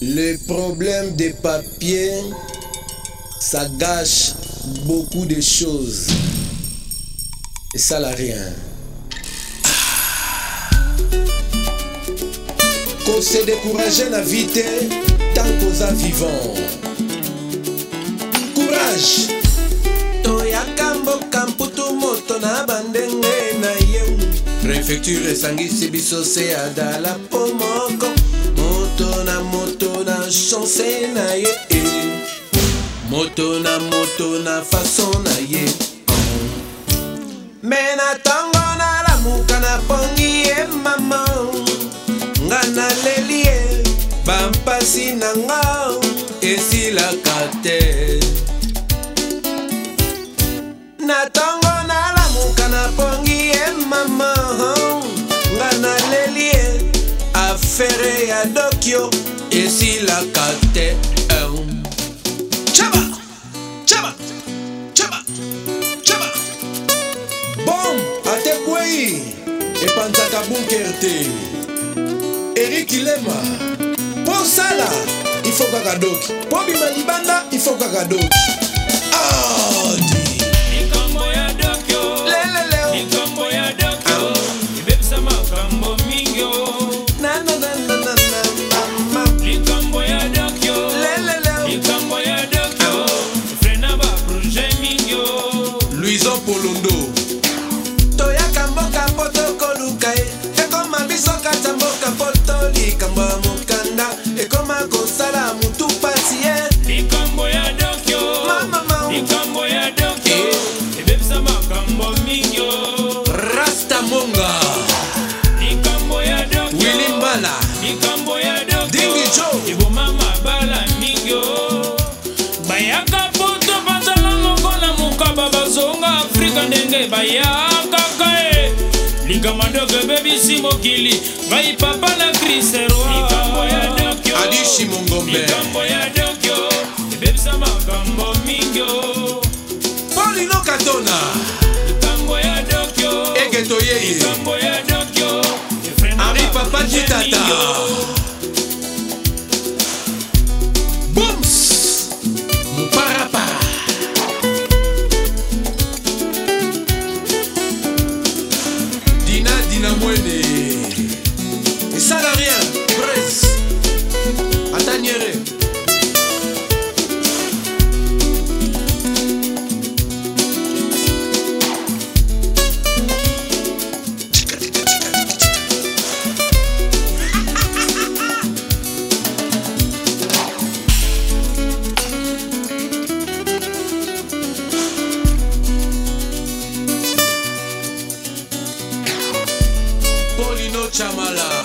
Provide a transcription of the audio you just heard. Le problème des papiers, ça gâche beaucoup de choses. Et ça n'a rien. Qu'on s'est découragé à la vitesse tant qu'on a vivant. Courage! préfecture esangisi biso se adala po moko moto na moto na chanse na ye moto na moto na fason na ye me na ntongo nalamuka napongi ye mama nga naleli ye bampasi na ngao préféré ya dokio esilaka te euh, chaba chaba chaba chaba bom atekwei epanzaka bunker te erik lema mpo sala ifo kaka doki mpo bima libanda ifo kaka doki makambo mingi rasta monga likambo ya wili mbala likambo ya dingi jo eboma mabala mingi bayaka poto bazala lokola mokaba bazonga afrika ndenge bayakaka e likambo dok ebebisi mokili ngai papa na kriseroadishi mongombe ebebisa makambo mingi madonna likambo ya dokyo ege toyeye likambo ya dokyo henri papa jitata bums moparapara dina dina mwene Chamala.